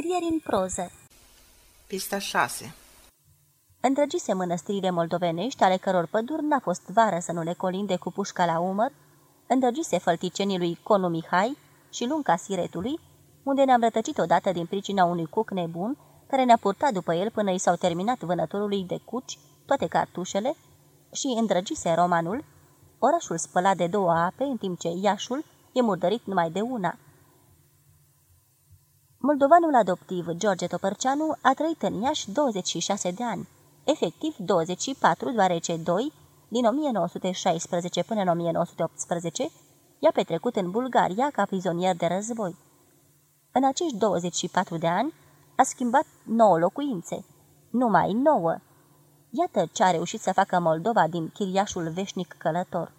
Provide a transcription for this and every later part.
Scrieri în proză Pista 6 Îndrăgise mănăstirile moldovenești, ale căror păduri n-a fost vară să nu le colinde cu pușca la umăr, îndrăgise fălticenii lui Conu Mihai și lunca siretului, unde ne-am rătăcit odată din pricina unui cuc nebun, care ne-a purtat după el până i s-au terminat vânătorului de cuci toate cartușele, și îndrăgise romanul, orașul spălat de două ape, în timp ce Iașul e murdărit numai de una. Moldovanul adoptiv George Topărceanu a trăit în Iași 26 de ani, efectiv 24, deoarece 2, din 1916 până în 1918, i-a petrecut în Bulgaria ca prizonier de război. În acești 24 de ani a schimbat 9 locuințe, numai 9. Iată ce a reușit să facă Moldova din chiriașul veșnic călător.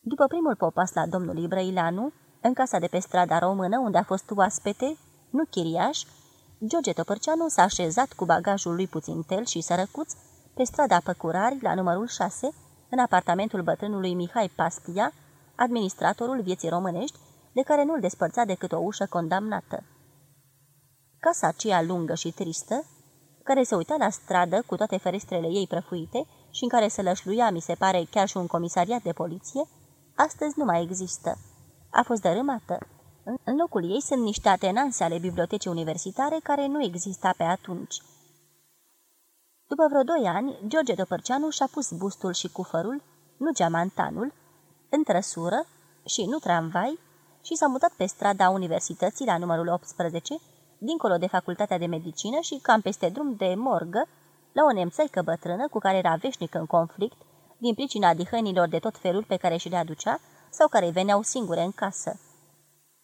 După primul popas la domnul Ibrăileanu, în casa de pe strada română, unde a fost oaspete, nu chiriaș, George Topărceanu s-a așezat cu bagajul lui puțin tel și sărăcuț pe strada Păcurari, la numărul 6, în apartamentul bătrânului Mihai Pastia, administratorul vieții românești, de care nu-l despărța decât o ușă condamnată. Casa aceea lungă și tristă, care se uita la stradă cu toate ferestrele ei prăfuite și în care se lășluia, mi se pare, chiar și un comisariat de poliție, astăzi nu mai există. A fost dărâmată. În locul ei sunt niște atenanse ale bibliotecii universitare care nu exista pe atunci. După vreo doi ani, George Dopărceanu și-a pus bustul și cufărul, nu geamantanul, în trăsură și nu tramvai și s-a mutat pe strada universității la numărul 18, dincolo de facultatea de medicină și cam peste drum de morgă, la o nemțăică bătrână cu care era veșnic în conflict, din pricina dihănilor de tot felul pe care și le aducea sau care veneau singure în casă.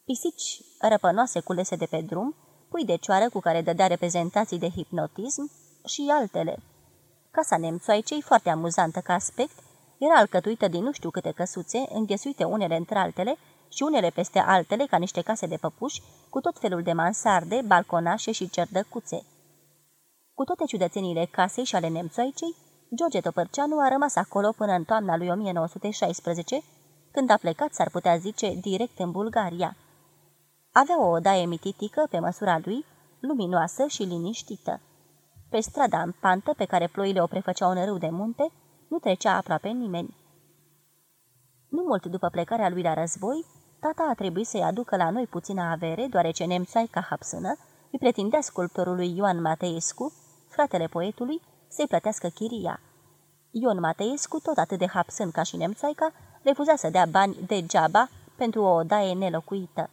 Pisici răpănoase culese de pe drum, pui de cioară cu care dădea reprezentații de hipnotism și altele. Casa nemțoaicei, foarte amuzantă ca aspect, era alcătuită din nu știu câte căsuțe, înghesuite unele între altele și unele peste altele ca niște case de păpuși, cu tot felul de mansarde, balconașe și cerdăcuțe. Cu toate ciudățenile casei și ale nemțoaicei, George Topărceanu a rămas acolo până în toamna lui 1916, când a plecat, s-ar putea zice, direct în Bulgaria. Avea o odaie mititică pe măsura lui, luminoasă și liniștită. Pe strada în pantă, pe care ploile o prefăceau în râu de munte, nu trecea aproape nimeni. Nu mult după plecarea lui la război, tata a trebuit să-i aducă la noi puțină avere, deoarece ca hapsână îi pretindea sculptorului Ioan Mateescu, fratele poetului, să-i plătească chiria. Ion Mateescu, tot atât de hapsân ca și nemțaica, refuza să dea bani degeaba pentru o odaie nelocuită.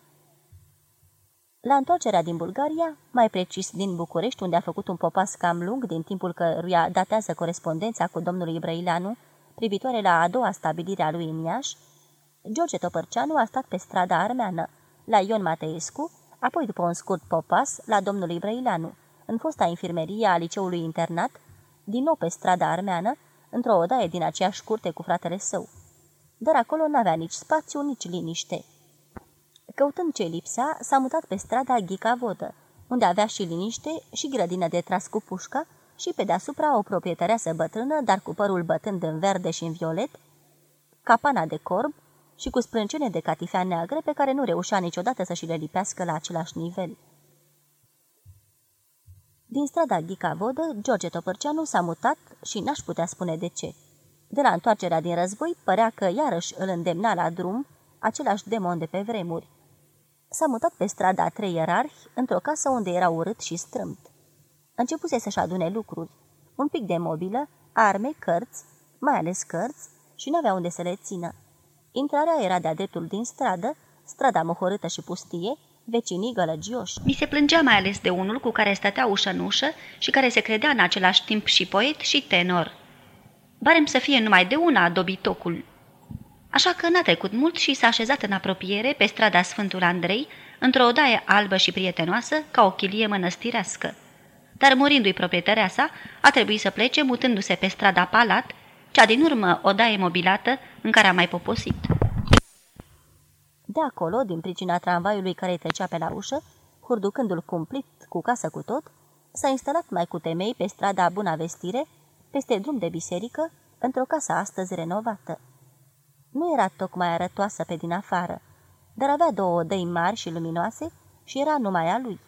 La întoarcerea din Bulgaria, mai precis din București, unde a făcut un popas cam lung din timpul căruia datează corespondența cu domnul Ibrăileanu, privitoare la a doua stabilire a lui în Iași, George Topărceanu a stat pe strada armeană, la Ion Mateescu, apoi după un scurt popas, la domnul Ibrăileanu, în fosta infirmerie a liceului internat, din nou pe strada armeană, într-o odaie din aceeași curte cu fratele său. Dar acolo n-avea nici spațiu, nici liniște. Căutând ce lipsea, s-a mutat pe strada Ghica Vodă, unde avea și liniște și grădină de tras cu pușca și pe deasupra o proprietăreasă bătrână, dar cu părul bătând în verde și în violet, capana de corb și cu sprâncene de catifea neagră pe care nu reușea niciodată să și le lipească la același nivel. Din strada Ghica Vodă, George Topărceanu s-a mutat și n-aș putea spune de ce. De la întoarcerea din război, părea că iarăși îl îndemna la drum același demon de pe vremuri. S-a mutat pe strada trei ierarhi, într-o casă unde era urât și strâmt. Începuse să-și adune lucruri, un pic de mobilă, arme, cărți, mai ales cărți, și nu avea unde să le țină. Intrarea era de-a dreptul din stradă, strada mohorâtă și pustie, vecinii gălăgioși. Mi se plângea mai ales de unul cu care stătea ușă în ușă și care se credea în același timp și poet și tenor. Barem să fie numai de una dobitocul. Așa că n-a trecut mult și s-a așezat în apropiere pe strada Sfântul Andrei, într-o odaie albă și prietenoasă, ca o chilie mănăstirească. Dar murindu-i proprietarea sa, a trebuit să plece mutându-se pe strada Palat, cea din urmă odaie mobilată în care a mai poposit. De acolo, din pricina tramvaiului care trecea pe la ușă, hurducându-l cumplit cu casă cu tot, s-a instalat mai cu temei pe strada Buna Vestire, peste drum de biserică, într-o casă astăzi renovată. Nu era tocmai arătoasă pe din afară, dar avea două odăi mari și luminoase și era numai a lui.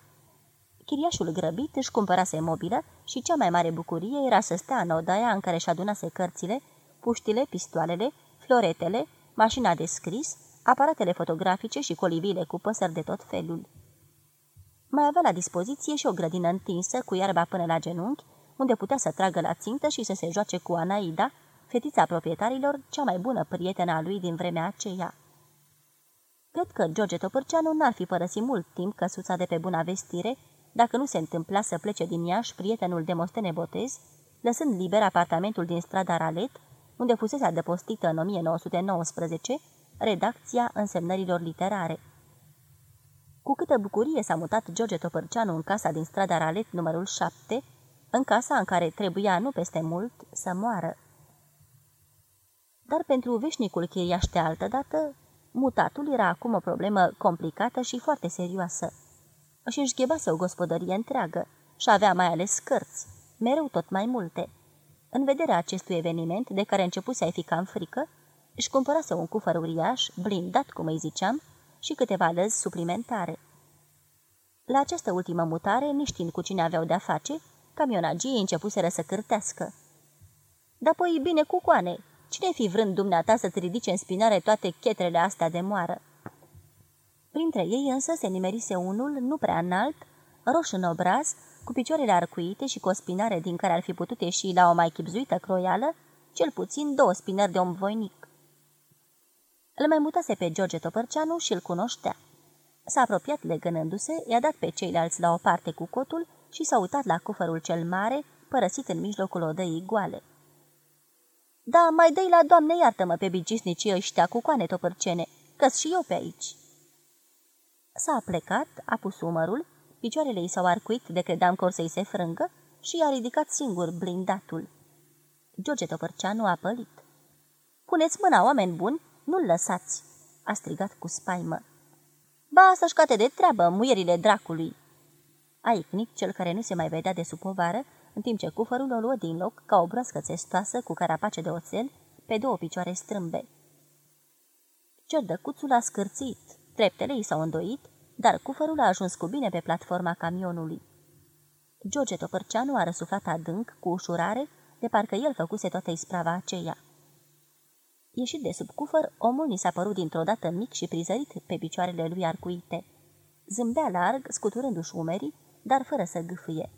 Chiriașul grăbit își cumpărase mobilă și cea mai mare bucurie era să stea în odaia în care își adunase cărțile, puștile, pistoalele, floretele, mașina de scris, aparatele fotografice și colivile cu păsări de tot felul. Mai avea la dispoziție și o grădină întinsă, cu iarba până la genunchi, unde putea să tragă la țintă și să se joace cu Anaida, fetița proprietarilor, cea mai bună prietenă a lui din vremea aceea. Cred că George Topârceanu n-ar fi părăsit mult timp căsuța de pe buna vestire, dacă nu se întâmpla să plece din Iași prietenul de Mostene Botez, lăsând liber apartamentul din strada Ralet, unde fusese adăpostită în 1919 redacția însemnărilor literare. Cu câtă bucurie s-a mutat George Topărceanu în casa din strada Ralet numărul 7, în casa în care trebuia nu peste mult să moară. Dar pentru veșnicul chiriaș de altădată, mutatul era acum o problemă complicată și foarte serioasă. Și își ghebase o gospodărie întreagă și avea mai ales cărți, mereu tot mai multe. În vederea acestui eveniment, de care începuse a fi cam frică, își cumpărase un cufăr uriaș, blindat, cum îi ziceam, și câteva lăzi suplimentare. La această ultimă mutare, neștiind cu cine aveau de-a face, camionagii începuseră să cârtească. Dar păi bine cu coane, cine fi vrând dumneata să-ți ridice în spinare toate chetrele astea de moară? Printre ei însă se nimerise unul, nu prea înalt, roș în obraz, cu picioarele arcuite și cu o spinare din care ar fi putut ieși la o mai chipzuită croială, cel puțin două spinări de om voinic. Îl mai mutase pe George Topărceanu și îl cunoștea. S-a apropiat legănându-se, i-a dat pe ceilalți la o parte cu cotul și s-a uitat la cufărul cel mare, părăsit în mijlocul odăii goale. Da, mai dai la doamne, iartă-mă pe bicisnicii ăștia cu coane topărcene, că și eu pe aici." S-a plecat, a pus umărul, picioarele i s-au arcuit de credeam că or să-i se frângă și i-a ridicat singur blindatul. George Topărceanu a pălit. Puneți mâna, oameni buni, nu-l lăsați!" a strigat cu spaimă. Ba, să-și cate de treabă, muierile dracului!" A icnit cel care nu se mai vedea de sub povară, în timp ce cufărul o luă din loc ca o broască țestoasă cu carapace de oțel pe două picioare strâmbe. Ciordăcuțul a scârțit, treptele i s-au îndoit, dar cufărul a ajuns cu bine pe platforma camionului. George Topărceanu a răsuflat adânc, cu ușurare, de parcă el făcuse toată isprava aceea. Ieșit de sub cufăr, omul ni s-a părut dintr-o dată mic și prizărit pe picioarele lui arcuite. Zâmbea larg, scuturându-și umerii, dar fără să gâfâie.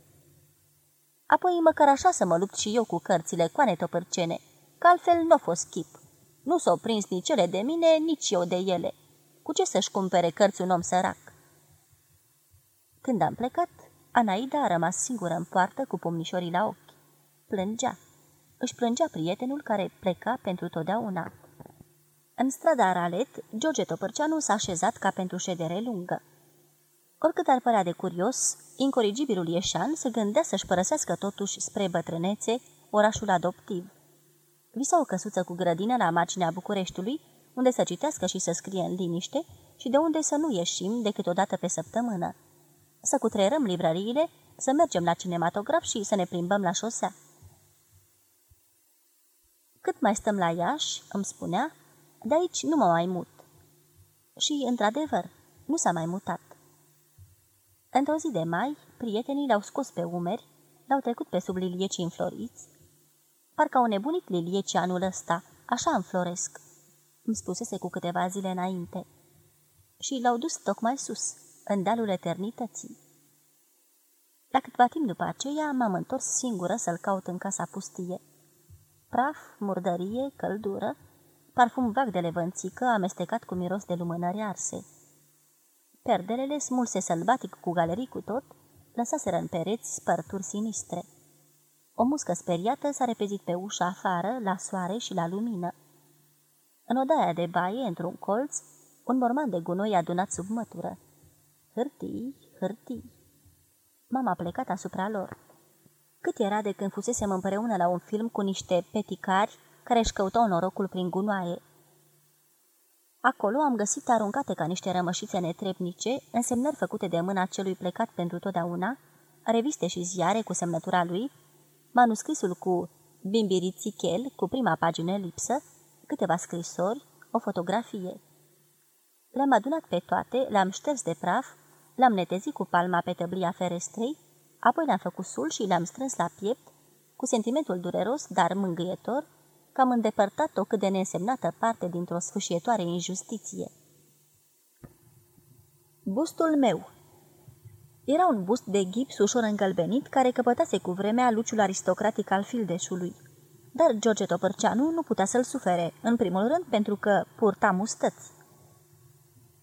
Apoi măcar așa să mă lupt și eu cu cărțile coane topărcene, că altfel nu a fost chip. Nu s-au prins nici ele de mine, nici eu de ele. Cu ce să-și cumpere cărți un om sărac? Când am plecat, Anaida a rămas singură în poartă cu pumnișorii la ochi. Plângea își plângea prietenul care pleca pentru totdeauna. În strada Ralet, George Topărceanu s-a așezat ca pentru ședere lungă. Oricât ar părea de curios, incorrigibilul Ieșan se gândea să-și părăsească totuși spre bătrânețe orașul adoptiv. Visa o căsuță cu grădină la marginea Bucureștiului, unde să citească și să scrie în liniște și de unde să nu ieșim decât o dată pe săptămână. Să cutreierăm librăriile, să mergem la cinematograf și să ne plimbăm la șosea. Cât mai stăm la Iași, îmi spunea, de aici nu mă mai mut. Și, într-adevăr, nu s-a mai mutat. Într-o zi de mai, prietenii l-au scos pe umeri, l-au trecut pe sub liliecii înfloriți. Parcă au nebunit liliecii anul ăsta, așa înfloresc, îmi spusese cu câteva zile înainte. Și l-au dus tocmai sus, în dealul eternității. La câtva timp după aceea m-am întors singură să-l caut în casa pustie praf, murdărie, căldură, parfum vag de levănțică amestecat cu miros de lumânări arse. Perdelele, smulse sălbatic cu galerii cu tot, lăsaseră în pereți spărturi sinistre. O muscă speriată s-a repezit pe ușa afară, la soare și la lumină. În odaia de baie, într-un colț, un morman de gunoi adunat sub mătură. Hârtii, hârtii. Mama a plecat asupra lor. Cât era de când fusesem împreună la un film cu niște peticari care își căutau norocul prin gunoaie. Acolo am găsit aruncate ca niște rămășițe netrebnice, însemnări făcute de mâna celui plecat pentru totdeauna, reviste și ziare cu semnătura lui, manuscrisul cu bimbirițichel, cu prima pagină lipsă, câteva scrisori, o fotografie. Le-am adunat pe toate, le-am șters de praf, L-am netezit cu palma pe tăblia ferestrei, apoi le-am făcut sul și le-am strâns la piept, cu sentimentul dureros, dar mângâietor, că am îndepărtat o cât de neînsemnată parte dintr-o sfâșietoare injustiție. Bustul meu Era un bust de gips ușor îngălbenit, care căpătase cu vremea luciul aristocratic al fildeșului. Dar George Topărceanu nu putea să-l sufere, în primul rând pentru că purta mustăți.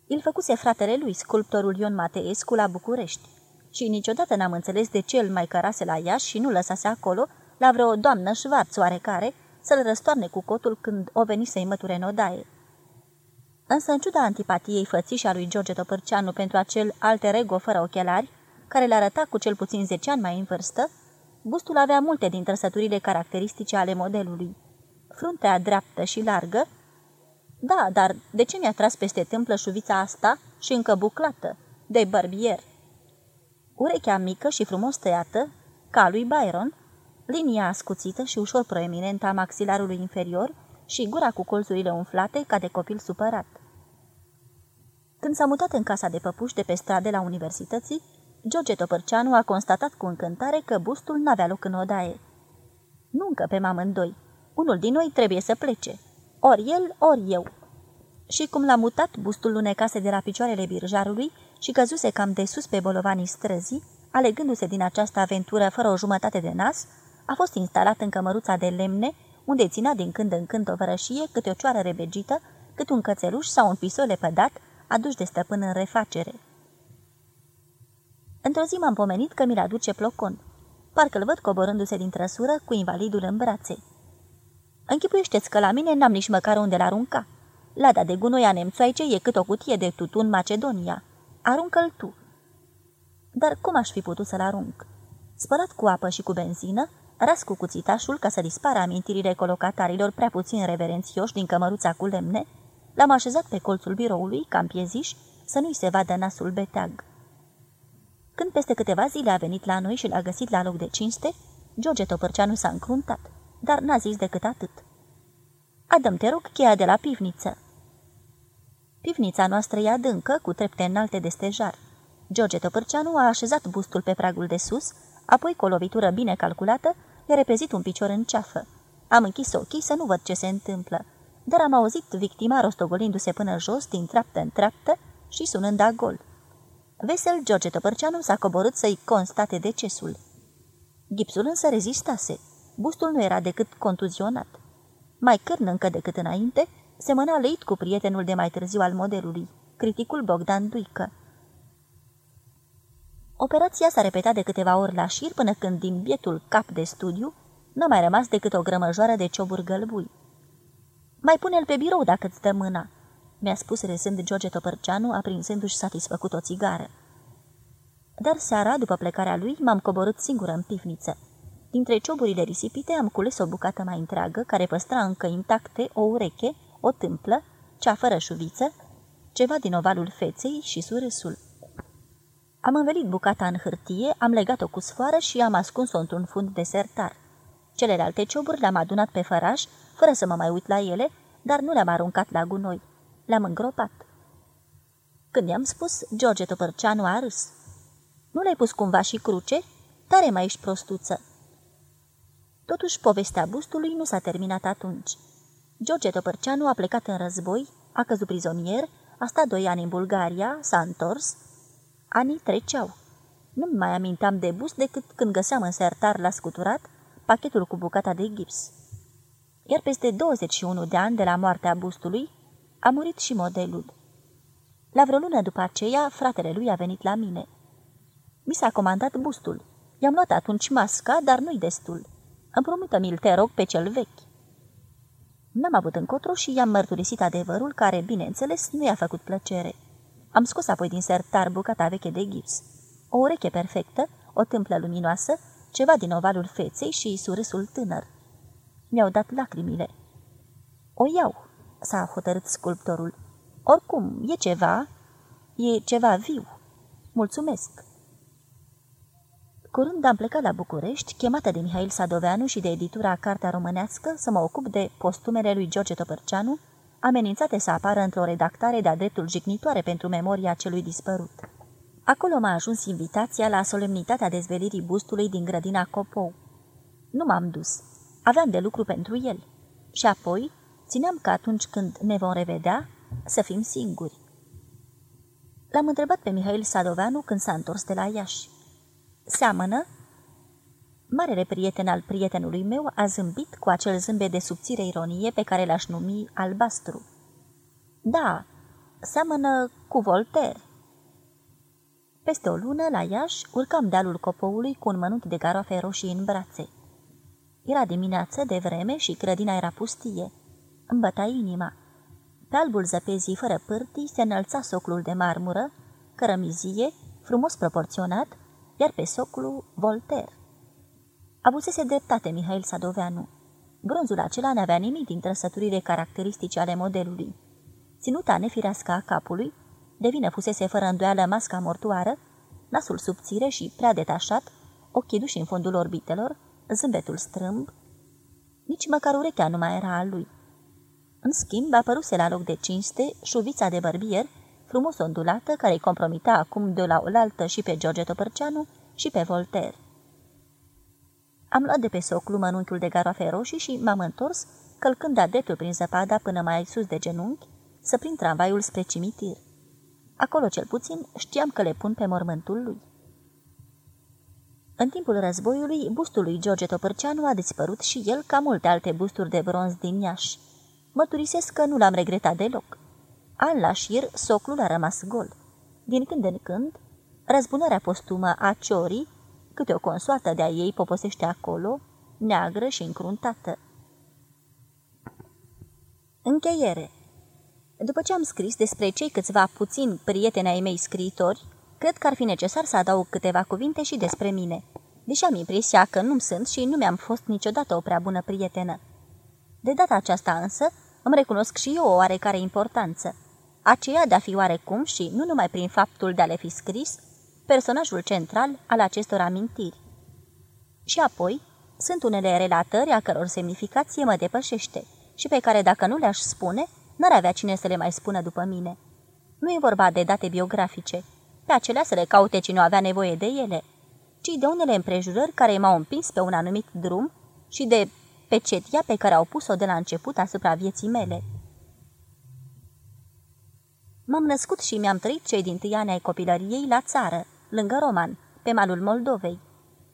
Îl făcuse fratele lui, sculptorul Ion Mateescu, la București. Și niciodată n-am înțeles de ce îl mai cărase la Iași și nu lăsase acolo, la vreo doamnă șvarț oarecare, să-l răstoarne cu cotul când o veni să-i măture în odaie. Însă, în ciuda antipatiei fățișa lui George Topărceanu pentru acel alter ego fără ochelari, care l arăta cu cel puțin 10 ani mai în vârstă, bustul avea multe din trăsăturile caracteristice ale modelului. Fruntea dreaptă și largă, da, dar de ce mi-a tras peste tâmplă șuvița asta și încă buclată, de barbier? Urechea mică și frumos tăiată, ca lui Byron, linia ascuțită și ușor proeminentă a maxilarului inferior și gura cu colțurile umflate ca de copil supărat. Când s-a mutat în casa de păpuși de pe strade la universității, George Topărceanu a constatat cu încântare că bustul n-avea loc în odaie. Nu încă pe amândoi. Unul din noi trebuie să plece. Ori el, ori eu. Și cum l-a mutat, bustul lunecase de la picioarele birjarului și căzuse cam de sus pe bolovanii străzii, alegându-se din această aventură fără o jumătate de nas, a fost instalat în cămăruța de lemne, unde ținea din când în când o vărășie, câte o cioară rebegită, cât un cățeluș sau un pisole pădat, aduși de stăpân în refacere. Într-o zi m-am pomenit că mi-l aduce plocon. Parcă-l văd coborându-se din trăsură cu invalidul în brațe. Închipuiește-ți că la mine n-am nici măcar unde l-arunca. Lada de gunoi a nemțoaice e cât o cutie de tutun Macedonia. Aruncă-l tu. Dar cum aș fi putut să-l arunc? Spălat cu apă și cu benzină, ras cu cuțitașul ca să dispară amintirile colocatarilor prea puțin reverențioși din cămăruța cu lemne, l-am așezat pe colțul biroului, cam pieziș, să nu-i se vadă nasul beteag. Când peste câteva zile a venit la noi și l-a găsit la loc de cinste, George Topărceanu s-a încruntat, dar n-a zis decât atât. Adăm, te rog, cheia de la pivniță. Pivnița noastră e adâncă, cu trepte înalte de stejar. George Topărceanu a așezat bustul pe pragul de sus, apoi, cu o lovitură bine calculată, i-a repezit un picior în ceafă. Am închis ochii să nu văd ce se întâmplă, dar am auzit victima rostogolindu-se până jos, din treaptă în treaptă și sunând a gol. Vesel George Topărceanu s-a coborât să-i constate decesul. Gipsul însă rezistase. Bustul nu era decât contuzionat. Mai cârn încă decât înainte, semăna leit cu prietenul de mai târziu al modelului, criticul Bogdan Duică. Operația s-a repetat de câteva ori la șir până când din bietul cap de studiu n-a mai rămas decât o grămăjoară de cioburi gălbui. Mai pune-l pe birou dacă îți dă mâna," mi-a spus rezând George Topărceanu, aprinsându-și satisfăcut o țigară. Dar seara, după plecarea lui, m-am coborât singură în pivniță. Dintre cioburile risipite am cules o bucată mai întreagă, care păstra încă intacte o ureche, o tâmplă, cea fără șuviță, ceva din ovalul feței și surâsul. Am învelit bucata în hârtie, am legat-o cu sfoară și am ascuns-o într-un fund de sertar. Celelalte cioburi le-am adunat pe făraș, fără să mă mai uit la ele, dar nu le-am aruncat la gunoi. Le-am îngropat. Când i-am spus, George Topărceanu a râs. Nu le-ai pus cumva și cruce? Tare mai ești prostuță. Totuși, povestea bustului nu s-a terminat atunci. George Topărceanu a plecat în război, a căzut prizonier, a stat doi ani în Bulgaria, s-a întors. Anii treceau. Nu-mi mai amintam de bust decât când găseam în sertar la scuturat pachetul cu bucata de gips. Iar peste 21 de ani de la moartea bustului, a murit și modelul. La vreo lună după aceea, fratele lui a venit la mine. Mi s-a comandat bustul. I-am luat atunci masca, dar nu-i destul. Împrumută-mi-l, te rog, pe cel vechi. N-am avut încotro și i-am mărturisit adevărul, care, bineînțeles, nu i-a făcut plăcere. Am scos apoi din sertar bucata veche de gips. O ureche perfectă, o tâmplă luminoasă, ceva din ovalul feței și surâsul tânăr. Mi-au dat lacrimile. O iau, s-a hotărât sculptorul. Oricum, e ceva, e ceva viu. Mulțumesc. Curând am plecat la București, chemată de Mihail Sadoveanu și de editura Cartea Românească să mă ocup de postumele lui George Topărceanu, amenințate să apară într-o redactare de-a dreptul jignitoare pentru memoria celui dispărut. Acolo m-a ajuns invitația la solemnitatea dezvelirii bustului din grădina Copou. Nu m-am dus. Aveam de lucru pentru el. Și apoi țineam că atunci când ne vom revedea, să fim singuri. L-am întrebat pe Mihail Sadoveanu când s-a întors de la Iași. Seamănă? Marele prieten al prietenului meu a zâmbit cu acel zâmbet de subțire ironie pe care l-aș numi albastru. Da, seamănă cu Voltaire. Peste o lună, la Iași, urcam dealul copoului cu un mănunchi de garoafe roșii în brațe. Era dimineață de vreme și grădina era pustie. Îmi băta inima. Pe albul zăpezii fără pârtii se înălța soclul de marmură, cărămizie, frumos proporționat, iar pe soclu Voltaire. Abusese dreptate Mihail Sadoveanu. Bronzul acela n-avea nimic din trăsăturile caracteristice ale modelului. Ținuta nefirească a capului, de vină fusese fără îndoială masca mortoară, nasul subțire și prea detașat, ochii duși în fundul orbitelor, zâmbetul strâmb. Nici măcar urechea nu mai era a lui. În schimb, apăruse la loc de cinste șuvița de bărbier, frumos ondulată, care îi compromita acum de la oaltă și pe George Topărceanu și pe Voltaire. Am luat de pe soclu mănunchiul de garoafe roșii și m-am întors, călcând adetul prin zăpada până mai sus de genunchi, să prind tramvaiul spre cimitir. Acolo, cel puțin, știam că le pun pe mormântul lui. În timpul războiului, bustul lui George Topărceanu a dispărut și el ca multe alte busturi de bronz din Iași. Mărturisesc că nu l-am regretat deloc. An la șir, soclul a rămas gol. Din când în când, răzbunarea postumă a ciorii, câte o consoată de-a ei poposește acolo, neagră și încruntată. Încheiere După ce am scris despre cei câțiva puțini prieteni ai mei scriitori, cred că ar fi necesar să adaug câteva cuvinte și despre mine, deși am impresia că nu sunt și nu mi-am fost niciodată o prea bună prietenă. De data aceasta însă, îmi recunosc și eu o oarecare importanță, aceea de a fi oarecum și nu numai prin faptul de a le fi scris, personajul central al acestor amintiri. Și apoi, sunt unele relatări a căror semnificație mă depășește și pe care dacă nu le-aș spune, n-ar avea cine să le mai spună după mine. Nu e vorba de date biografice, pe acelea să le caute cine avea nevoie de ele, ci de unele împrejurări care m-au împins pe un anumit drum și de pecetia pe care au pus-o de la început asupra vieții mele. M-am născut și mi-am trăit cei din tâi ani ai copilăriei la țară, lângă Roman, pe malul Moldovei.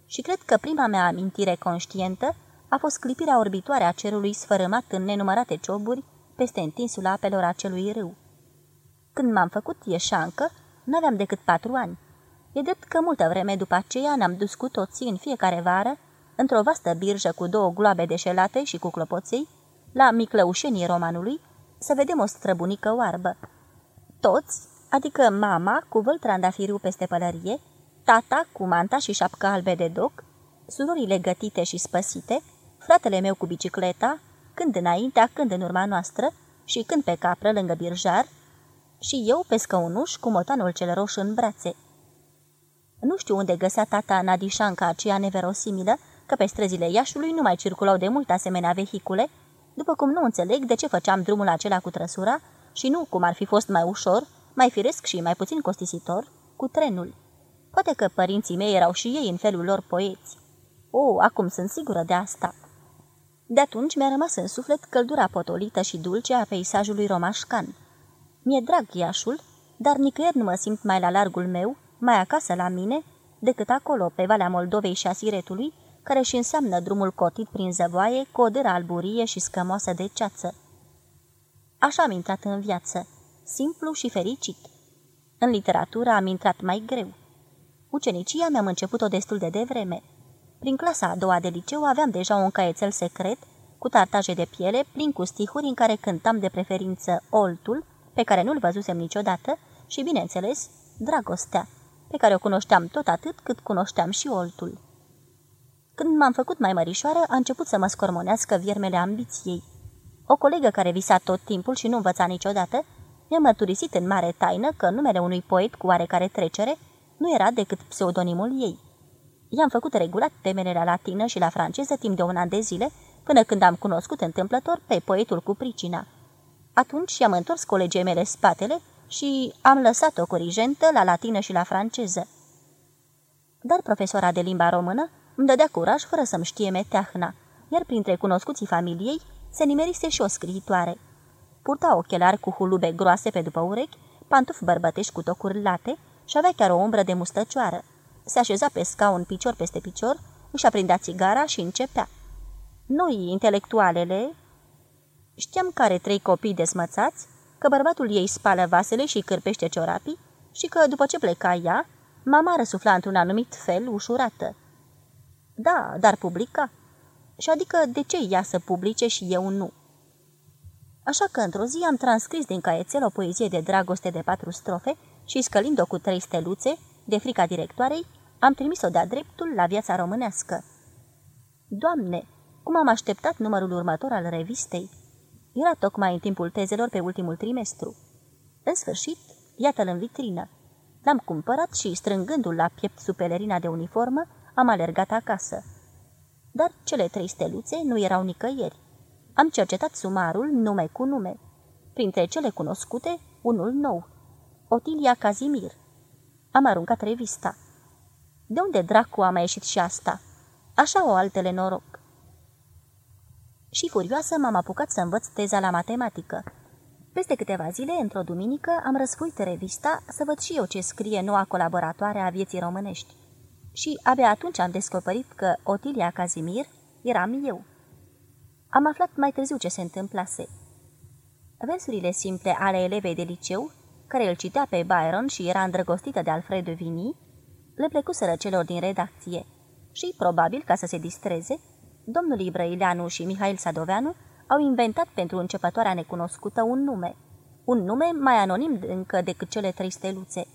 Și cred că prima mea amintire conștientă a fost clipirea orbitoare a cerului sfărâmat în nenumărate cioburi peste întinsul apelor acelui râu. Când m-am făcut ieșancă, n-aveam decât patru ani. E drept că multă vreme după aceea ne-am dus cu toții în fiecare vară, într-o vastă birjă cu două gloabe deșelate și cu clopoței, la miclăușenii romanului, să vedem o străbunică oarbă. Toți, adică mama cu văl trandafiriu peste pălărie, tata cu manta și șapcă albe de doc, surorile gătite și spăsite, fratele meu cu bicicleta, când înaintea, când în urma noastră și când pe capră lângă birjar, și eu pe scăunuș cu motanul cel roșu în brațe. Nu știu unde găsea tata Nadișanca aceea neverosimilă, că pe străzile Iașului nu mai circulau de mult asemenea vehicule, după cum nu înțeleg de ce făceam drumul acela cu trăsura și nu cum ar fi fost mai ușor, mai firesc și mai puțin costisitor, cu trenul. Poate că părinții mei erau și ei în felul lor poeți. O, acum sunt sigură de asta. De atunci mi-a rămas în suflet căldura potolită și dulce a peisajului romașcan. Mi-e drag Iașul, dar nicăieri nu mă simt mai la largul meu, mai acasă la mine, decât acolo, pe Valea Moldovei și a Siretului, care și înseamnă drumul cotit prin zăvoaie, cu o dâră alburie și scămoasă de ceață. Așa am intrat în viață, simplu și fericit. În literatură am intrat mai greu. Ucenicia mi-am început-o destul de devreme. Prin clasa a doua de liceu aveam deja un caietel secret, cu tartaje de piele, plin cu stihuri în care cântam de preferință oltul, pe care nu-l văzusem niciodată, și, bineînțeles, dragostea, pe care o cunoșteam tot atât cât cunoșteam și oltul. Când m-am făcut mai mărișoară, a început să mă scormonească viermele ambiției. O colegă care visa tot timpul și nu învăța niciodată, mi-a mărturisit în mare taină că numele unui poet cu oarecare trecere nu era decât pseudonimul ei. I-am făcut regulat temele la latină și la franceză timp de un an de zile, până când am cunoscut întâmplător pe poetul cu pricina. Atunci i-am întors colegii mele spatele și am lăsat-o corigentă la latină și la franceză. Dar profesora de limba română îmi dădea curaj fără să-mi știe meteahna, iar printre cunoscuții familiei se nimerise și o scriitoare. Purta ochelari cu hulube groase pe după urechi, pantofi bărbătești cu tocuri late și avea chiar o umbră de mustăcioară. Se așeza pe scaun picior peste picior, își aprindea țigara și începea. Noi, intelectualele, știam care trei copii desmățați, că bărbatul ei spală vasele și cârpește ciorapii și că, după ce pleca ea, mama răsufla într-un anumit fel ușurată. Da, dar publica. Și adică de ce ea să publice și eu nu? Așa că într-o zi am transcris din caietel o poezie de dragoste de patru strofe și scălind-o cu trei steluțe, de frica directoarei, am trimis-o de-a dreptul la viața românească. Doamne, cum am așteptat numărul următor al revistei? Era tocmai în timpul tezelor pe ultimul trimestru. În sfârșit, iată-l în vitrină. L-am cumpărat și, strângându-l la piept sub pelerina de uniformă, am alergat acasă. Dar cele trei steluțe nu erau nicăieri. Am cercetat sumarul nume cu nume. Printre cele cunoscute, unul nou. Otilia Cazimir. Am aruncat revista. De unde dracu a mai ieșit și asta? Așa o altele noroc. Și furioasă m-am apucat să învăț teza la matematică. Peste câteva zile, într-o duminică, am răsfuit revista să văd și eu ce scrie noua colaboratoare a vieții românești. Și abia atunci am descoperit că Otilia Cazimir eram eu. Am aflat mai târziu ce se întâmplase. Versurile simple ale elevei de liceu, care îl citea pe Byron și era îndrăgostită de Alfred de Vigny, le plecuseră celor din redacție și, probabil ca să se distreze, domnul Ibrăileanu și Mihail Sadoveanu au inventat pentru începătoarea necunoscută un nume, un nume mai anonim încă decât cele trei steluțe.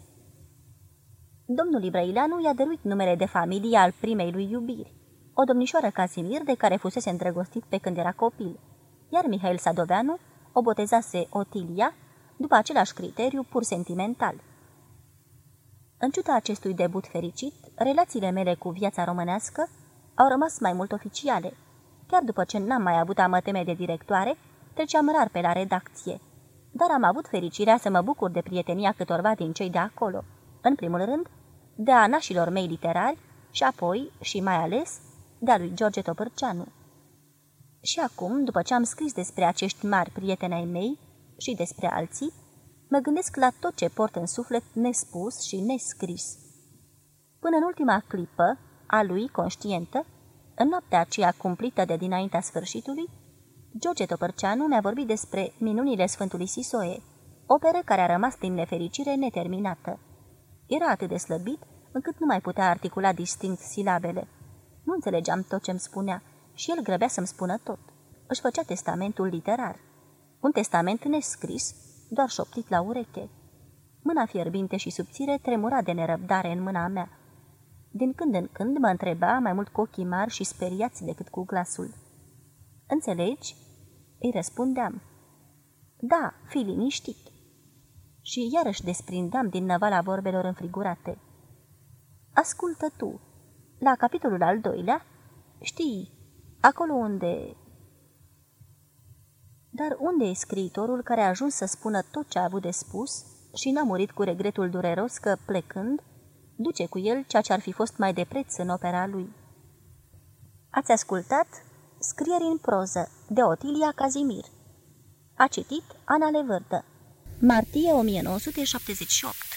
Domnul Ibrăileanu i-a dăruit numele de familie al primei lui iubiri, o domnișoară Casimir de care fusese îndrăgostit pe când era copil, iar Mihail Sadoveanu o botezase Otilia, după același criteriu pur sentimental. În ciuda acestui debut fericit, relațiile mele cu viața românească au rămas mai mult oficiale. Chiar după ce n-am mai avut amăteme de directoare, treceam rar pe la redacție. Dar am avut fericirea să mă bucur de prietenia câtorva din cei de acolo. În primul rând, de a nașilor mei literari și apoi, și mai ales, de-a lui George Topârceanu. Și acum, după ce am scris despre acești mari prieteni ai mei și despre alții, mă gândesc la tot ce port în suflet nespus și nescris. Până în ultima clipă, a lui conștientă, în noaptea aceea cumplită de dinaintea sfârșitului, George Topărceanu mi-a vorbit despre minunile Sfântului Sisoe, operă care a rămas din nefericire neterminată. Era atât de slăbit încât nu mai putea articula distinct silabele. Nu înțelegeam tot ce-mi spunea și el grăbea să-mi spună tot. Își făcea testamentul literar. Un testament nescris, doar șoptit la ureche. Mâna fierbinte și subțire tremura de nerăbdare în mâna mea. Din când în când mă întreba mai mult cu ochii mari și speriați decât cu glasul. Înțelegi?" Îi răspundeam. Da, fi liniștit." Și iarăși desprindeam din năvala vorbelor înfrigurate. Ascultă tu, la capitolul al doilea, știi, acolo unde... Dar unde e scriitorul care a ajuns să spună tot ce a avut de spus și n-a murit cu regretul dureros că, plecând, duce cu el ceea ce ar fi fost mai de preț în opera lui. Ați ascultat Scrieri în proză de Otilia Cazimir A citit Ana Levârdă. Martie 1978